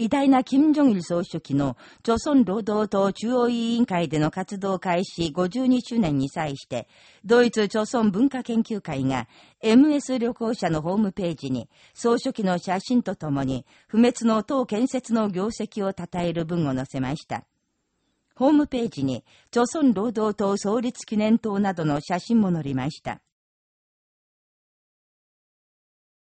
偉大な金正日総書記の、朝鮮労働党中央委員会での活動開始52周年に際して、ドイツ朝鮮文化研究会が、MS 旅行者のホームページに、総書記の写真とともに、不滅の党建設の業績を称える文を載せました。ホームページに、朝鮮労働党創立記念党などの写真も載りました。